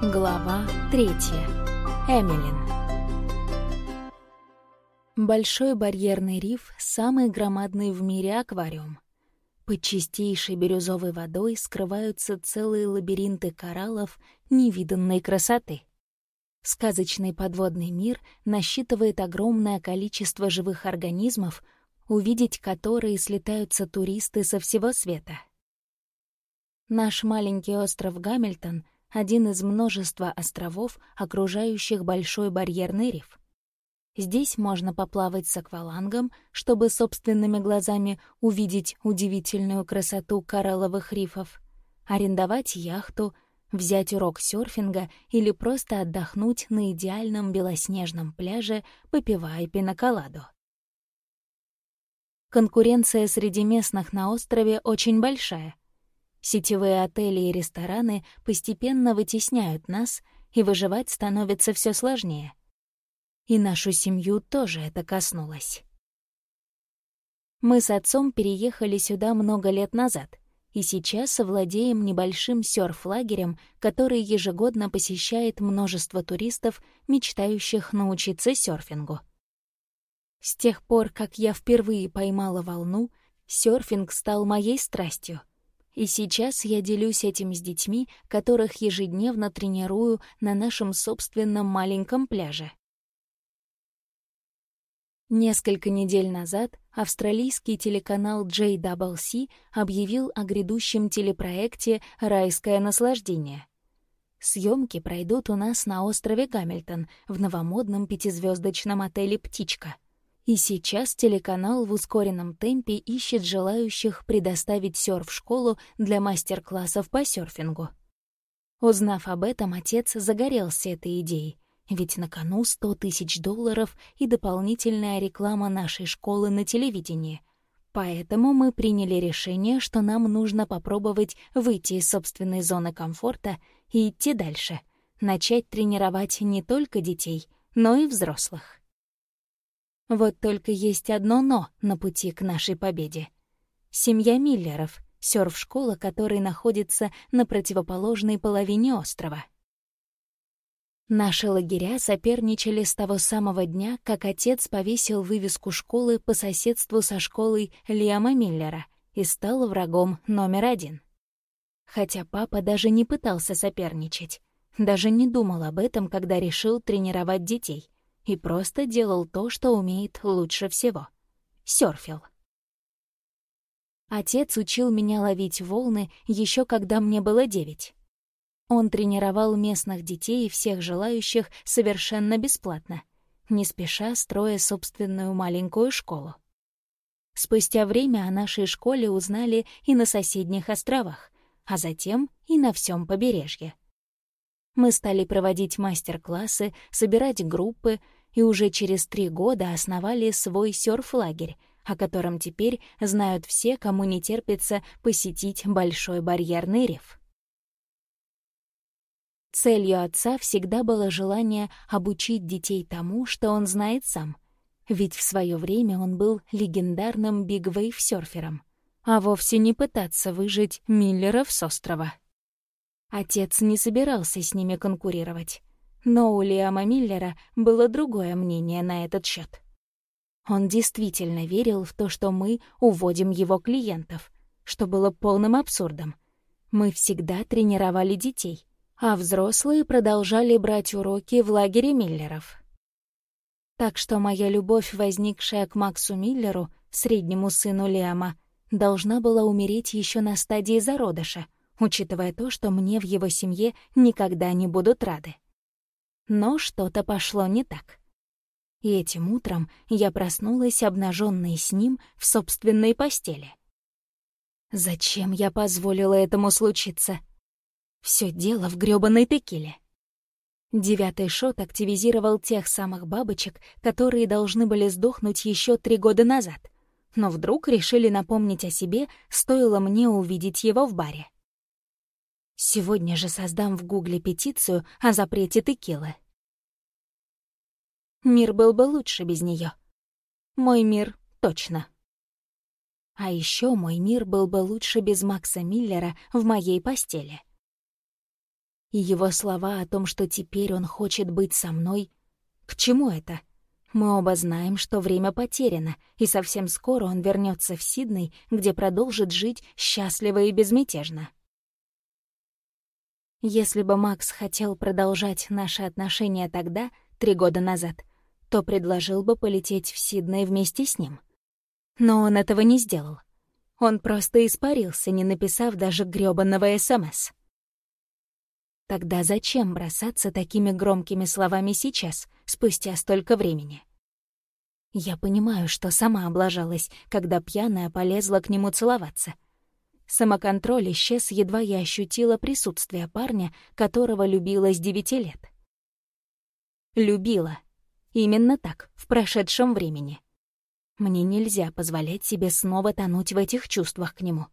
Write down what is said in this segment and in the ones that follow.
Глава третья. Эмилин. Большой барьерный риф — самый громадный в мире аквариум. Под чистейшей бирюзовой водой скрываются целые лабиринты кораллов невиданной красоты. Сказочный подводный мир насчитывает огромное количество живых организмов, увидеть которые слетаются туристы со всего света. Наш маленький остров Гамильтон — один из множества островов, окружающих Большой барьерный риф. Здесь можно поплавать с аквалангом, чтобы собственными глазами увидеть удивительную красоту коралловых рифов, арендовать яхту, взять урок серфинга или просто отдохнуть на идеальном белоснежном пляже, попивая пиноколаду. Конкуренция среди местных на острове очень большая — Сетевые отели и рестораны постепенно вытесняют нас, и выживать становится все сложнее. И нашу семью тоже это коснулось. Мы с отцом переехали сюда много лет назад, и сейчас владеем небольшим сёрф-лагерем, который ежегодно посещает множество туристов, мечтающих научиться серфингу. С тех пор, как я впервые поймала волну, серфинг стал моей страстью. И сейчас я делюсь этим с детьми, которых ежедневно тренирую на нашем собственном маленьком пляже. Несколько недель назад австралийский телеканал JWC объявил о грядущем телепроекте «Райское наслаждение». Съемки пройдут у нас на острове Гамильтон в новомодном пятизвездочном отеле «Птичка». И сейчас телеканал в ускоренном темпе ищет желающих предоставить серф-школу для мастер-классов по серфингу. Узнав об этом, отец загорелся этой идеей, ведь на кону 100 тысяч долларов и дополнительная реклама нашей школы на телевидении. Поэтому мы приняли решение, что нам нужно попробовать выйти из собственной зоны комфорта и идти дальше, начать тренировать не только детей, но и взрослых. Вот только есть одно «но» на пути к нашей победе. Семья Миллеров, сёрф-школа которой находится на противоположной половине острова. Наши лагеря соперничали с того самого дня, как отец повесил вывеску школы по соседству со школой Лиама Миллера и стал врагом номер один. Хотя папа даже не пытался соперничать, даже не думал об этом, когда решил тренировать детей — и просто делал то, что умеет лучше всего — сёрфил. Отец учил меня ловить волны еще когда мне было девять. Он тренировал местных детей и всех желающих совершенно бесплатно, не спеша строя собственную маленькую школу. Спустя время о нашей школе узнали и на соседних островах, а затем и на всем побережье. Мы стали проводить мастер-классы, собирать группы, и уже через три года основали свой серф-лагерь, о котором теперь знают все, кому не терпится посетить Большой барьерный риф. Целью отца всегда было желание обучить детей тому, что он знает сам, ведь в свое время он был легендарным бигвейв-серфером, а вовсе не пытаться выжить Миллеров с острова. Отец не собирался с ними конкурировать. Но у Лиама Миллера было другое мнение на этот счет. Он действительно верил в то, что мы уводим его клиентов, что было полным абсурдом. Мы всегда тренировали детей, а взрослые продолжали брать уроки в лагере Миллеров. Так что моя любовь, возникшая к Максу Миллеру, среднему сыну Лиама, должна была умереть еще на стадии зародыша, учитывая то, что мне в его семье никогда не будут рады. Но что-то пошло не так. И этим утром я проснулась, обнаженной с ним, в собственной постели. Зачем я позволила этому случиться? Все дело в грёбаной текиле. Девятый шот активизировал тех самых бабочек, которые должны были сдохнуть еще три года назад, но вдруг решили напомнить о себе, стоило мне увидеть его в баре. Сегодня же создам в Гугле петицию о запрете текилы. Мир был бы лучше без нее. Мой мир точно. А еще мой мир был бы лучше без Макса Миллера в моей постели. И его слова о том, что теперь он хочет быть со мной, к чему это? Мы оба знаем, что время потеряно, и совсем скоро он вернется в Сидней, где продолжит жить счастливо и безмятежно. Если бы Макс хотел продолжать наши отношения тогда, три года назад, то предложил бы полететь в Сидней вместе с ним. Но он этого не сделал. Он просто испарился, не написав даже грёбаного СМС. Тогда зачем бросаться такими громкими словами сейчас, спустя столько времени? Я понимаю, что сама облажалась, когда пьяная полезла к нему целоваться. Самоконтроль исчез, едва я ощутила присутствие парня, которого любила с девяти лет. Любила. Именно так, в прошедшем времени. Мне нельзя позволять себе снова тонуть в этих чувствах к нему.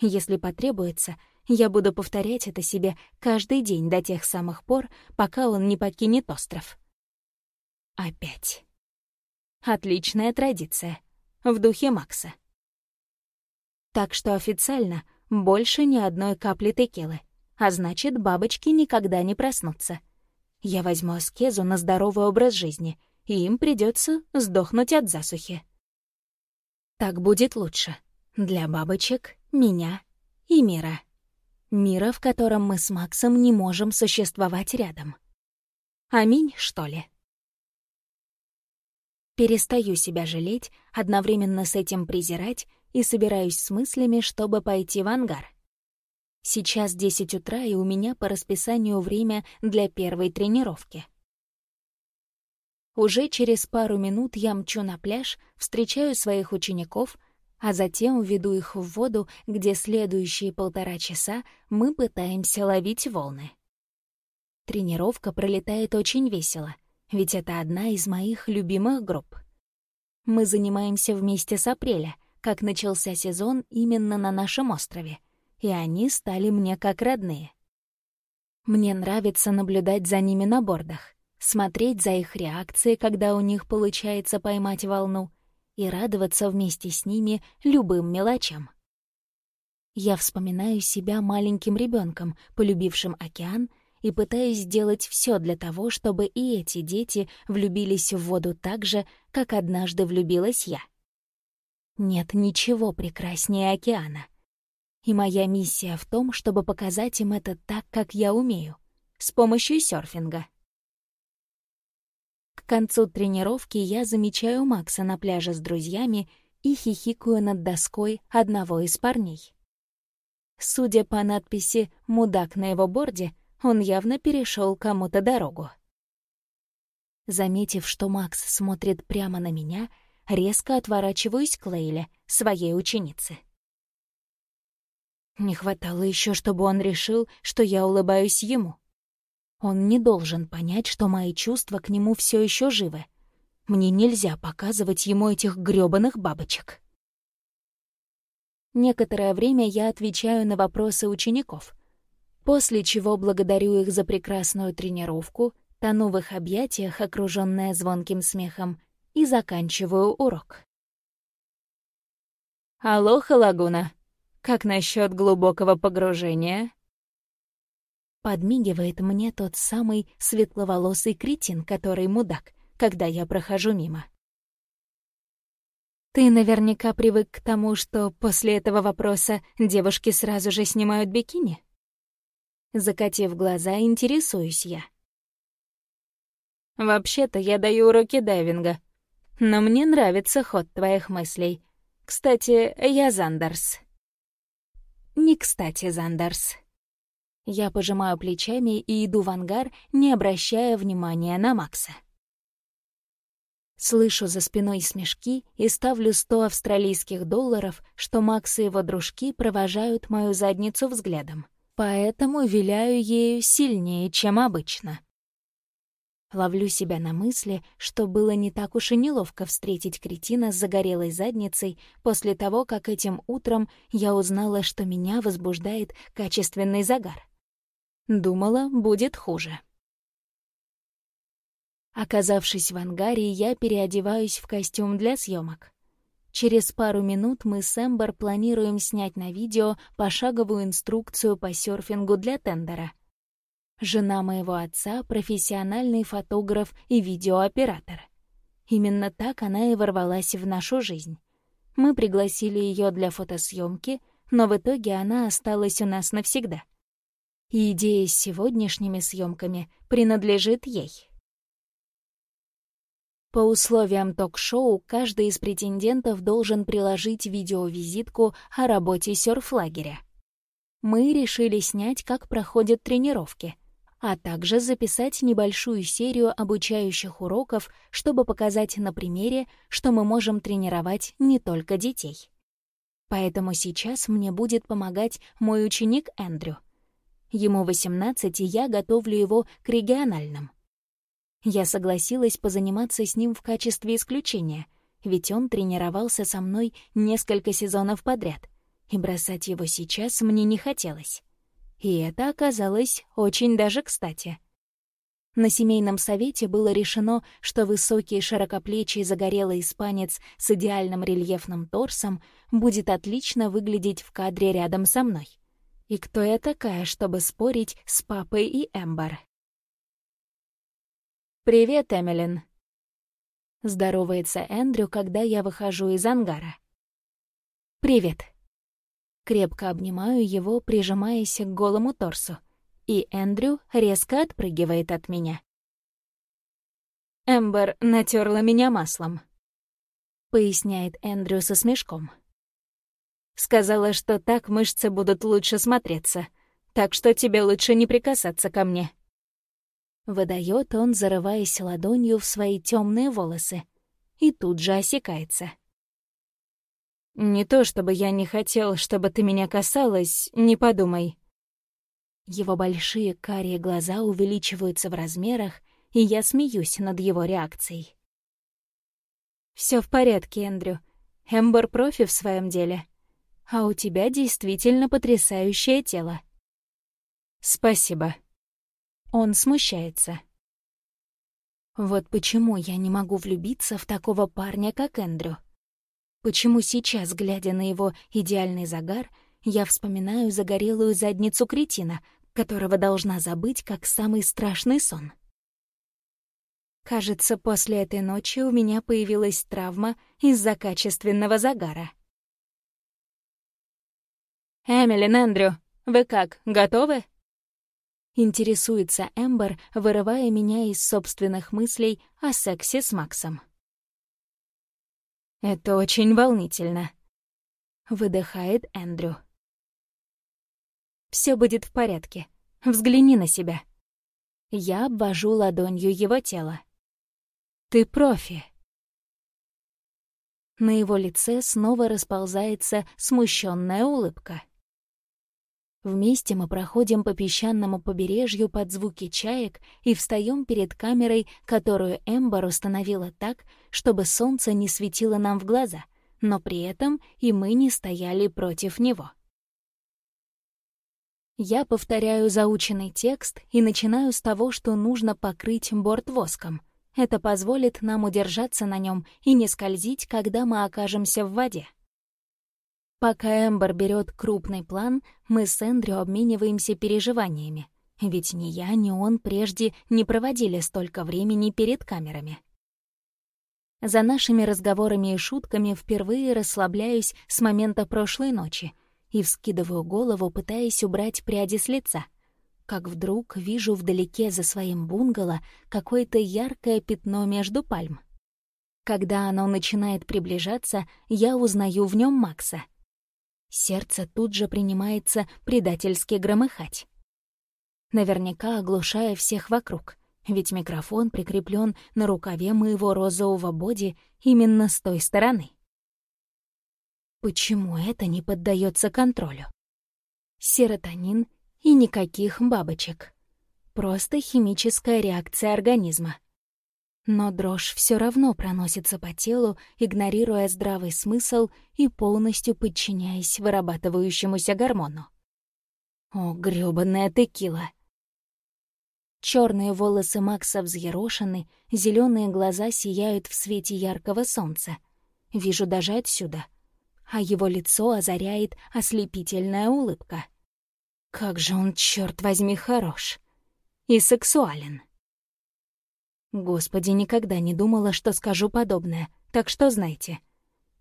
Если потребуется, я буду повторять это себе каждый день до тех самых пор, пока он не покинет остров. Опять. Отличная традиция. В духе Макса. Так что официально больше ни одной капли текилы, а значит, бабочки никогда не проснутся. Я возьму аскезу на здоровый образ жизни, и им придется сдохнуть от засухи. Так будет лучше. Для бабочек, меня и мира. Мира, в котором мы с Максом не можем существовать рядом. Аминь, что ли? Перестаю себя жалеть, одновременно с этим презирать и собираюсь с мыслями, чтобы пойти в ангар. Сейчас 10 утра, и у меня по расписанию время для первой тренировки. Уже через пару минут я мчу на пляж, встречаю своих учеников, а затем веду их в воду, где следующие полтора часа мы пытаемся ловить волны. Тренировка пролетает очень весело — ведь это одна из моих любимых групп. Мы занимаемся вместе с апреля, как начался сезон именно на нашем острове, и они стали мне как родные. Мне нравится наблюдать за ними на бордах, смотреть за их реакцией, когда у них получается поймать волну, и радоваться вместе с ними любым мелочам. Я вспоминаю себя маленьким ребенком, полюбившим океан и пытаюсь сделать все для того, чтобы и эти дети влюбились в воду так же, как однажды влюбилась я. Нет ничего прекраснее океана. И моя миссия в том, чтобы показать им это так, как я умею, с помощью серфинга. К концу тренировки я замечаю Макса на пляже с друзьями и хихикаю над доской одного из парней. Судя по надписи «Мудак» на его борде, он явно перешел кому-то дорогу. Заметив, что Макс смотрит прямо на меня, резко отворачиваюсь к Лейле, своей ученице. Не хватало еще, чтобы он решил, что я улыбаюсь ему. Он не должен понять, что мои чувства к нему все еще живы. Мне нельзя показывать ему этих грёбаных бабочек. Некоторое время я отвечаю на вопросы учеников — после чего благодарю их за прекрасную тренировку, тону в их объятиях, окружённая звонким смехом, и заканчиваю урок. «Алоха, Лагуна! Как насчет глубокого погружения?» Подмигивает мне тот самый светловолосый кретин, который мудак, когда я прохожу мимо. Ты наверняка привык к тому, что после этого вопроса девушки сразу же снимают бикини? Закатив глаза, интересуюсь я. «Вообще-то я даю уроки дайвинга, но мне нравится ход твоих мыслей. Кстати, я Зандерс». «Не кстати, Зандерс». Я пожимаю плечами и иду в ангар, не обращая внимания на Макса. Слышу за спиной смешки и ставлю сто австралийских долларов, что Макс и его дружки провожают мою задницу взглядом поэтому виляю ею сильнее, чем обычно. Ловлю себя на мысли, что было не так уж и неловко встретить кретина с загорелой задницей после того, как этим утром я узнала, что меня возбуждает качественный загар. Думала, будет хуже. Оказавшись в ангаре, я переодеваюсь в костюм для съемок. Через пару минут мы с Эмбер планируем снять на видео пошаговую инструкцию по серфингу для тендера. Жена моего отца — профессиональный фотограф и видеооператор. Именно так она и ворвалась в нашу жизнь. Мы пригласили ее для фотосъемки, но в итоге она осталась у нас навсегда. И идея с сегодняшними съемками принадлежит ей. По условиям ток-шоу каждый из претендентов должен приложить видеовизитку о работе сёрфлагеря. Мы решили снять, как проходят тренировки, а также записать небольшую серию обучающих уроков, чтобы показать на примере, что мы можем тренировать не только детей. Поэтому сейчас мне будет помогать мой ученик Эндрю. Ему 18, и я готовлю его к региональным. Я согласилась позаниматься с ним в качестве исключения, ведь он тренировался со мной несколько сезонов подряд, и бросать его сейчас мне не хотелось. И это оказалось очень даже кстати. На семейном совете было решено, что высокий широкоплечий загорелый испанец с идеальным рельефным торсом будет отлично выглядеть в кадре рядом со мной. И кто я такая, чтобы спорить с папой и Эмбер? «Привет, Эмилин!» Здоровается Эндрю, когда я выхожу из ангара. «Привет!» Крепко обнимаю его, прижимаясь к голому торсу, и Эндрю резко отпрыгивает от меня. «Эмбер натерла меня маслом», — поясняет Эндрю со смешком. «Сказала, что так мышцы будут лучше смотреться, так что тебе лучше не прикасаться ко мне». Выдает он, зарываясь ладонью в свои темные волосы, и тут же осекается. «Не то чтобы я не хотел, чтобы ты меня касалась, не подумай». Его большие карие глаза увеличиваются в размерах, и я смеюсь над его реакцией. Все в порядке, Эндрю. Эмбер профи в своем деле. А у тебя действительно потрясающее тело. Спасибо. Он смущается. Вот почему я не могу влюбиться в такого парня, как Эндрю. Почему сейчас, глядя на его идеальный загар, я вспоминаю загорелую задницу кретина, которого должна забыть как самый страшный сон. Кажется, после этой ночи у меня появилась травма из-за качественного загара. «Эмилин, Эндрю, вы как, готовы?» Интересуется Эмбер, вырывая меня из собственных мыслей о сексе с Максом. «Это очень волнительно», — выдыхает Эндрю. Все будет в порядке. Взгляни на себя». Я обвожу ладонью его тело. «Ты профи». На его лице снова расползается смущенная улыбка. Вместе мы проходим по песчаному побережью под звуки чаек и встаем перед камерой, которую Эмбер установила так, чтобы солнце не светило нам в глаза, но при этом и мы не стояли против него. Я повторяю заученный текст и начинаю с того, что нужно покрыть борт воском. Это позволит нам удержаться на нем и не скользить, когда мы окажемся в воде. Пока Эмбер берет крупный план, мы с Эндрю обмениваемся переживаниями. Ведь ни я, ни он прежде не проводили столько времени перед камерами. За нашими разговорами и шутками впервые расслабляюсь с момента прошлой ночи и вскидываю голову, пытаясь убрать пряди с лица. Как вдруг вижу вдалеке за своим бунгало какое-то яркое пятно между пальм. Когда оно начинает приближаться, я узнаю в нем Макса — Сердце тут же принимается предательски громыхать. Наверняка оглушая всех вокруг, ведь микрофон прикреплен на рукаве моего розового боди именно с той стороны. Почему это не поддается контролю? Серотонин и никаких бабочек. Просто химическая реакция организма. Но дрожь все равно проносится по телу, игнорируя здравый смысл и полностью подчиняясь вырабатывающемуся гормону. О, грёбаная текила! Черные волосы Макса взъерошены, зеленые глаза сияют в свете яркого солнца. Вижу даже отсюда. А его лицо озаряет ослепительная улыбка. Как же он, черт возьми, хорош! и сексуален. Господи, никогда не думала, что скажу подобное, так что знайте.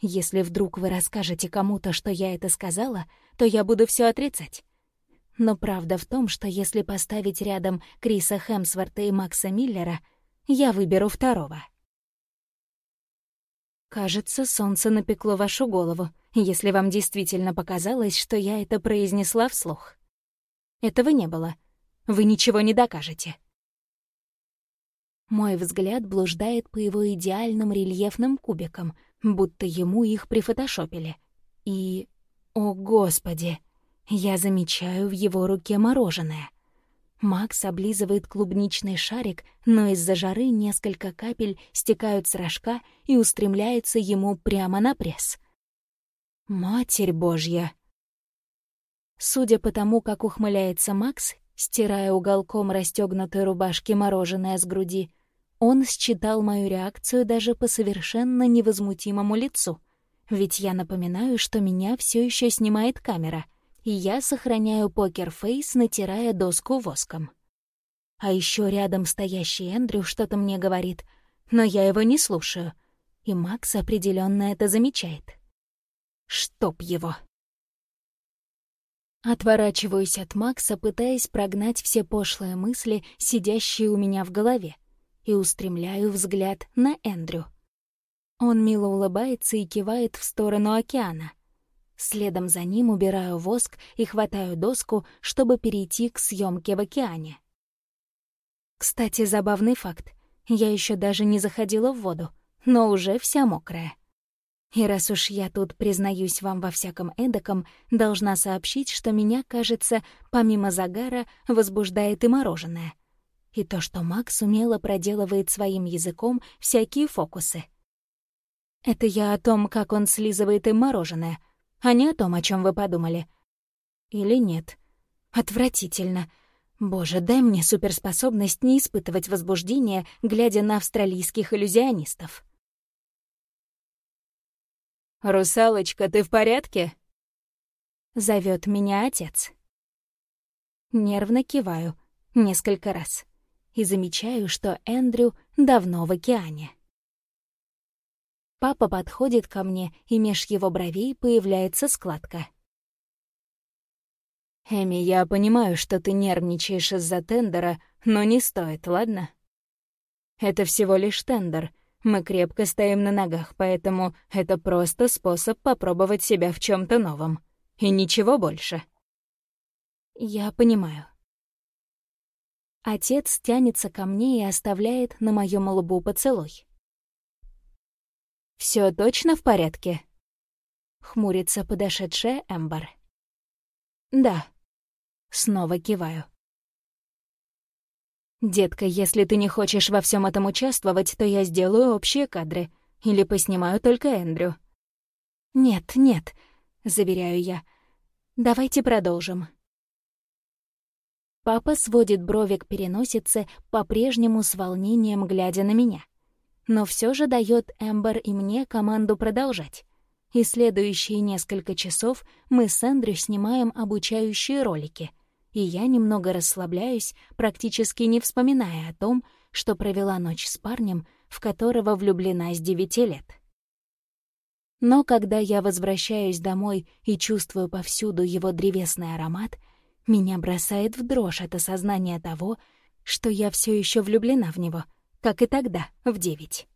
Если вдруг вы расскажете кому-то, что я это сказала, то я буду все отрицать. Но правда в том, что если поставить рядом Криса Хемсворта и Макса Миллера, я выберу второго. Кажется, солнце напекло вашу голову, если вам действительно показалось, что я это произнесла вслух. Этого не было. Вы ничего не докажете. Мой взгляд блуждает по его идеальным рельефным кубикам, будто ему их прифотошопили. И... О, Господи! Я замечаю в его руке мороженое. Макс облизывает клубничный шарик, но из-за жары несколько капель стекают с рожка и устремляются ему прямо на пресс. «Матерь Божья!» Судя по тому, как ухмыляется Макс, стирая уголком расстёгнутой рубашки мороженое с груди, он считал мою реакцию даже по совершенно невозмутимому лицу. Ведь я напоминаю, что меня все еще снимает камера, и я сохраняю покер-фейс, натирая доску воском. А еще рядом стоящий Эндрю что-то мне говорит, но я его не слушаю, и Макс определенно это замечает. Чтоб его! Отворачиваюсь от Макса, пытаясь прогнать все пошлые мысли, сидящие у меня в голове, и устремляю взгляд на Эндрю. Он мило улыбается и кивает в сторону океана. Следом за ним убираю воск и хватаю доску, чтобы перейти к съемке в океане. Кстати, забавный факт. Я еще даже не заходила в воду, но уже вся мокрая. И раз уж я тут признаюсь вам во всяком эдаком, должна сообщить, что меня, кажется, помимо загара, возбуждает и мороженое. И то, что Макс умело проделывает своим языком всякие фокусы. Это я о том, как он слизывает им мороженое, а не о том, о чем вы подумали. Или нет? Отвратительно. Боже, дай мне суперспособность не испытывать возбуждения, глядя на австралийских иллюзионистов. «Русалочка, ты в порядке?» Зовет меня отец. Нервно киваю несколько раз и замечаю, что Эндрю давно в океане. Папа подходит ко мне, и меж его бровей появляется складка. «Эми, я понимаю, что ты нервничаешь из-за тендера, но не стоит, ладно? Это всего лишь тендер — мы крепко стоим на ногах, поэтому это просто способ попробовать себя в чем то новом. И ничего больше. Я понимаю. Отец тянется ко мне и оставляет на моем лбу поцелуй. Все точно в порядке?» — хмурится подошедшая Эмбер. «Да». Снова киваю. «Детка, если ты не хочешь во всем этом участвовать, то я сделаю общие кадры. Или поснимаю только Эндрю». «Нет, нет», — заверяю я. «Давайте продолжим». Папа сводит брови к переносице, по-прежнему с волнением глядя на меня. Но все же дает Эмбер и мне команду продолжать. И следующие несколько часов мы с Эндрю снимаем обучающие ролики — и я немного расслабляюсь, практически не вспоминая о том, что провела ночь с парнем, в которого влюблена с девяти лет. Но когда я возвращаюсь домой и чувствую повсюду его древесный аромат, меня бросает в дрожь от осознания того, что я все еще влюблена в него, как и тогда, в девять.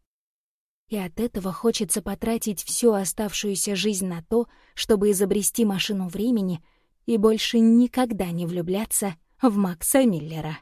И от этого хочется потратить всю оставшуюся жизнь на то, чтобы изобрести машину времени — и больше никогда не влюбляться в Макса Миллера.